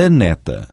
a neta.